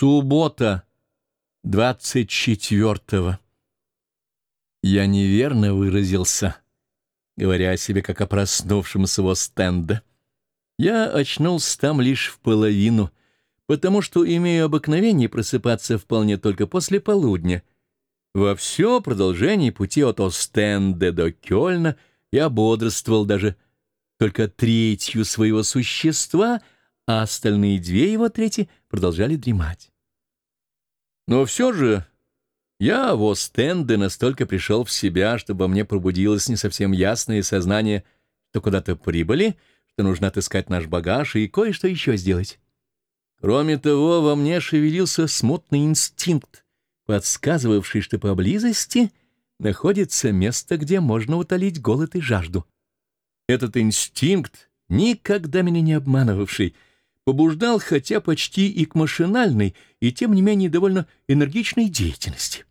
Суббота, двадцать четвертого. Я неверно выразился, говоря о себе как о проснувшемся его стенда. Я очнулся там лишь в половину, потому что имею обыкновение просыпаться вполне только после полудня. Во все продолжение пути от Остенде до Кёльна я бодрствовал даже только третью своего существа — а остальные две его трети продолжали дремать. Но все же я в Остенде настолько пришел в себя, чтобы мне пробудилось не совсем ясное сознание, что куда-то прибыли, что нужно отыскать наш багаж и кое-что еще сделать. Кроме того, во мне шевелился смутный инстинкт, подсказывавший, что поблизости находится место, где можно утолить голод и жажду. Этот инстинкт, никогда меня не обманывавший, — побуждал хотя почти и к машинальной, и тем не менее довольно энергичной деятельности.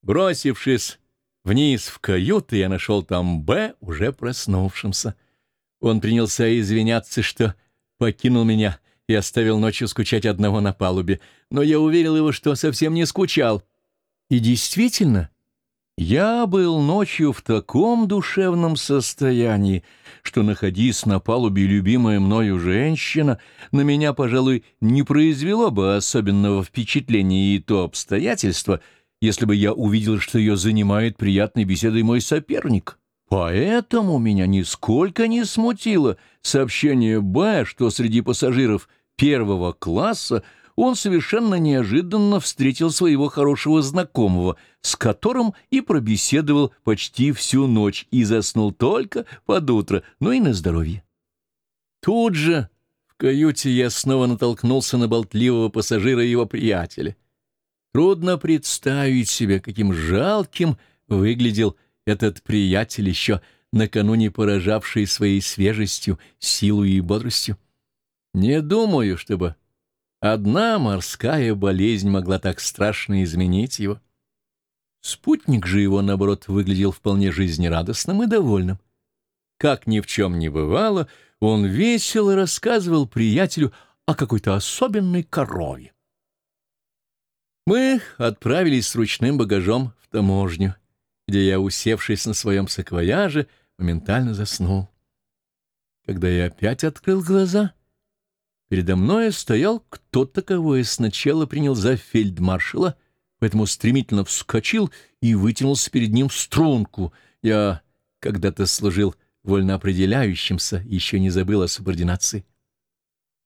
Бросившись вниз в каюту, я нашел там Б, уже проснувшимся. Он принялся извиняться, что покинул меня и оставил ночью скучать одного на палубе, но я уверил его, что совсем не скучал. И действительно, я был ночью в таком душевном состоянии, что, находясь на палубе любимая мною женщина, на меня, пожалуй, не произвело бы особенного впечатления и то обстоятельство, если бы я увидел, что ее занимает приятной беседой мой соперник. Поэтому меня нисколько не смутило сообщение Б, что среди пассажиров первого класса он совершенно неожиданно встретил своего хорошего знакомого, с которым и пробеседовал почти всю ночь и заснул только под утро, ну и на здоровье. Тут же в каюте я снова натолкнулся на болтливого пассажира и его приятеля. Трудно представить себе, каким жалким выглядел этот приятель еще накануне поражавший своей свежестью, силой и бодростью. Не думаю, чтобы Одна морская болезнь могла так страшно изменить его. Спутник же его, наоборот, выглядел вполне жизнерадостным и довольным. Как ни в чем не бывало, он весело рассказывал приятелю о какой-то особенной корове. Мы отправились с ручным багажом в таможню, где я, усевшись на своем саквояже, моментально заснул. Когда я опять открыл глаза — Передо мной стоял кто-то, кого я сначала принял за фельдмаршала, поэтому стремительно вскочил и вытянулся перед ним в струнку. Я когда-то служил вольно определяющимся, еще не забыл о субординации.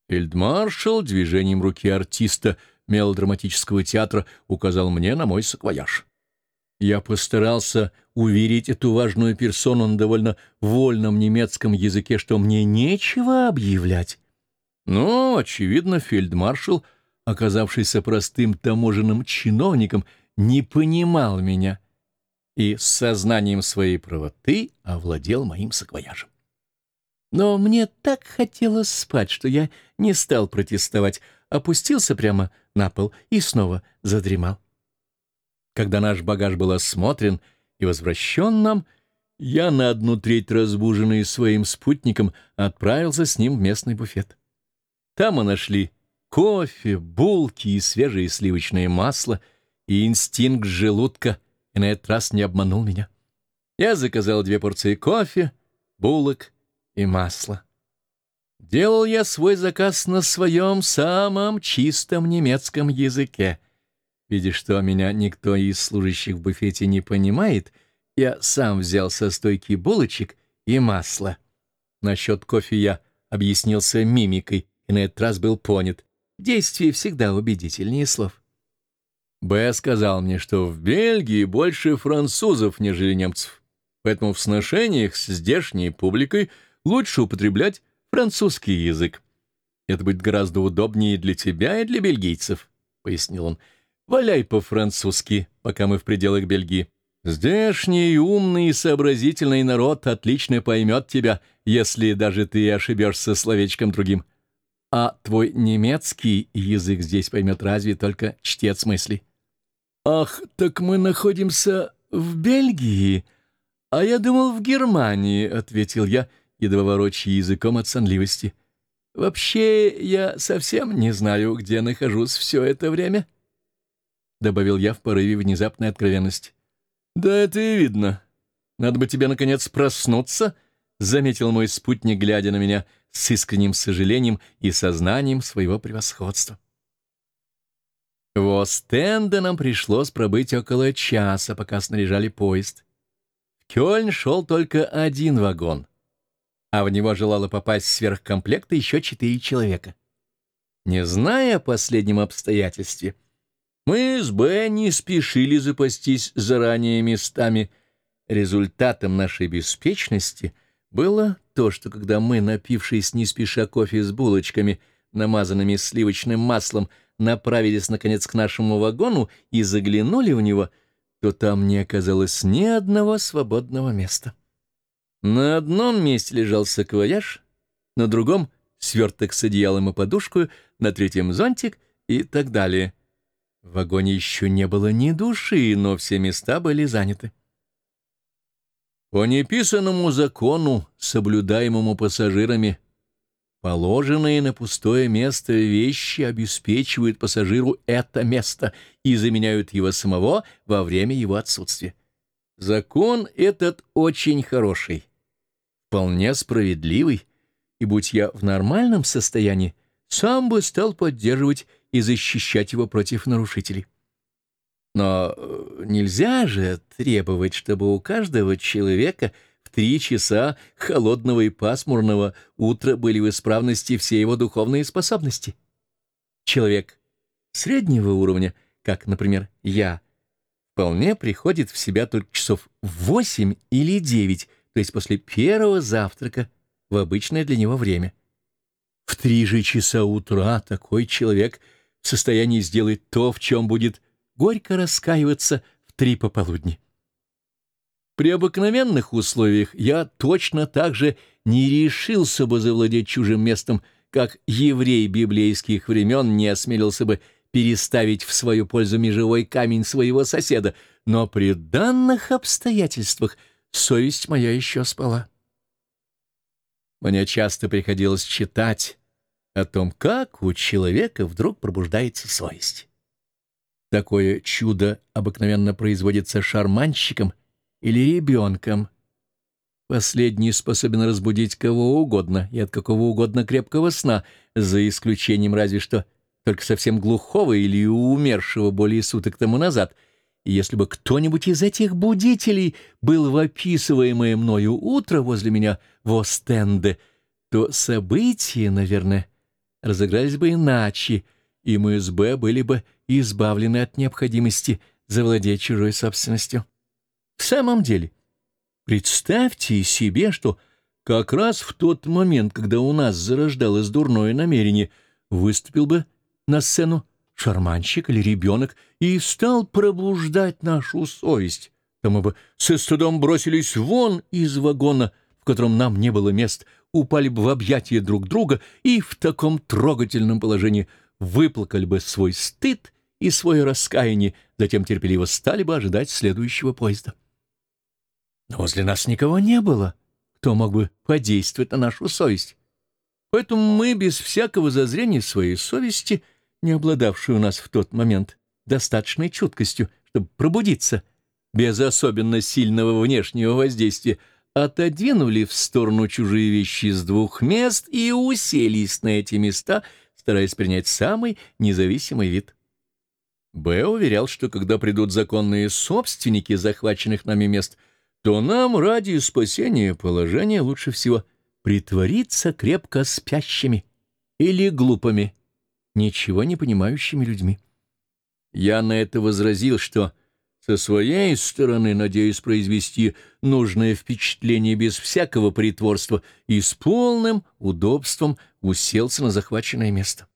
Фельдмаршал движением руки артиста мелодраматического театра указал мне на мой саквояж. Я постарался уверить эту важную персону на довольно вольном немецком языке, что мне нечего объявлять. Но, очевидно, фельдмаршал, оказавшийся простым таможенным чиновником, не понимал меня и с сознанием своей правоты овладел моим саквояжем. Но мне так хотелось спать, что я не стал протестовать, опустился прямо на пол и снова задремал. Когда наш багаж был осмотрен и возвращен нам, я на одну треть разбуженный своим спутником отправился с ним в местный буфет. Там мы нашли кофе, булки и свежее сливочное масло, и инстинкт желудка и на этот раз не обманул меня. Я заказал две порции кофе, булок и масла. Делал я свой заказ на своем самом чистом немецком языке. Видя, что меня никто из служащих в буфете не понимает, я сам взял со стойки булочек и масла. Насчет кофе я объяснился мимикой, и на этот раз был понят. Действие всегда убедительнее слов. Б. сказал мне, что в Бельгии больше французов, нежели немцев, поэтому в сношениях с здешней публикой лучше употреблять французский язык. Это будет гораздо удобнее для тебя и для бельгийцев, — пояснил он. Валяй по-французски, пока мы в пределах Бельгии. Здешний умный и сообразительный народ отлично поймет тебя, если даже ты ошибешься словечком другим. А твой немецкий язык здесь поймет разве только чтец мыслей. Ах, так мы находимся в Бельгии, а я думал в Германии, — ответил я, едва ворочая языком от сонливости. Вообще, я совсем не знаю, где нахожусь все это время, — добавил я в порыве внезапной откровенности. — Да это и видно. Надо бы тебе, наконец, проснуться, — заметил мой спутник, глядя на меня с искренним сожалением и сознанием своего превосходства. В Остенде нам пришлось пробыть около часа, пока снаряжали поезд. В Кёльн шел только один вагон, а в него желало попасть сверхкомплекта еще четыре человека. Не зная о последнем обстоятельстве, мы с Бенни спешили запастись заранее местами. Результатом нашей беспечности было то, что когда мы, напившись не спеша кофе с булочками, намазанными сливочным маслом, направились, наконец, к нашему вагону и заглянули в него, то там не оказалось ни одного свободного места. На одном месте лежал саквояж, на другом — сверток с одеялом и подушкой, на третьем — зонтик и так далее. В вагоне еще не было ни души, но все места были заняты. По неписанному закону, соблюдаемому пассажирами, Положенные на пустое место вещи обеспечивают пассажиру это место и заменяют его самого во время его отсутствия. Закон этот очень хороший, вполне справедливый, и будь я в нормальном состоянии, сам бы стал поддерживать и защищать его против нарушителей. Но э, нельзя же требовать, чтобы у каждого человека — три часа холодного и пасмурного утра были в исправности все его духовные способности. Человек среднего уровня, как, например, я, вполне приходит в себя только часов в восемь или девять, то есть после первого завтрака в обычное для него время. В три же часа утра такой человек в состоянии сделать то, в чем будет горько раскаиваться в три пополудни. При обыкновенных условиях я точно так же не решился бы завладеть чужим местом, как еврей библейских времен не осмелился бы переставить в свою пользу межевой камень своего соседа, но при данных обстоятельствах совесть моя еще спала. Мне часто приходилось читать о том, как у человека вдруг пробуждается совесть. Такое чудо обыкновенно производится шарманщиком или ребенком. Последний способен разбудить кого угодно и от какого угодно крепкого сна, за исключением разве что только совсем глухого или умершего более суток тому назад. И если бы кто-нибудь из этих будителей был в описываемое мною утро возле меня в Остенде, то события, наверное, разыгрались бы иначе, и мы с Б были бы избавлены от необходимости завладеть чужой собственностью. В самом деле, представьте себе, что как раз в тот момент, когда у нас зарождалось дурное намерение, выступил бы на сцену шарманщик или ребенок и стал пробуждать нашу совесть, то мы бы со стыдом бросились вон из вагона, в котором нам не было мест, упали бы в объятия друг друга и в таком трогательном положении выплакали бы свой стыд и свое раскаяние, затем терпеливо стали бы ожидать следующего поезда. Но возле нас никого не было, кто мог бы подействовать на нашу совесть. Поэтому мы без всякого зазрения своей совести, не обладавшей у нас в тот момент достаточной чуткостью, чтобы пробудиться, без особенно сильного внешнего воздействия, отодвинули в сторону чужие вещи с двух мест и уселись на эти места, стараясь принять самый независимый вид. Б. уверял, что когда придут законные собственники захваченных нами мест — то нам ради спасения положения лучше всего притвориться крепко спящими или глупыми, ничего не понимающими людьми. Я на это возразил, что со своей стороны надеюсь произвести нужное впечатление без всякого притворства и с полным удобством уселся на захваченное место.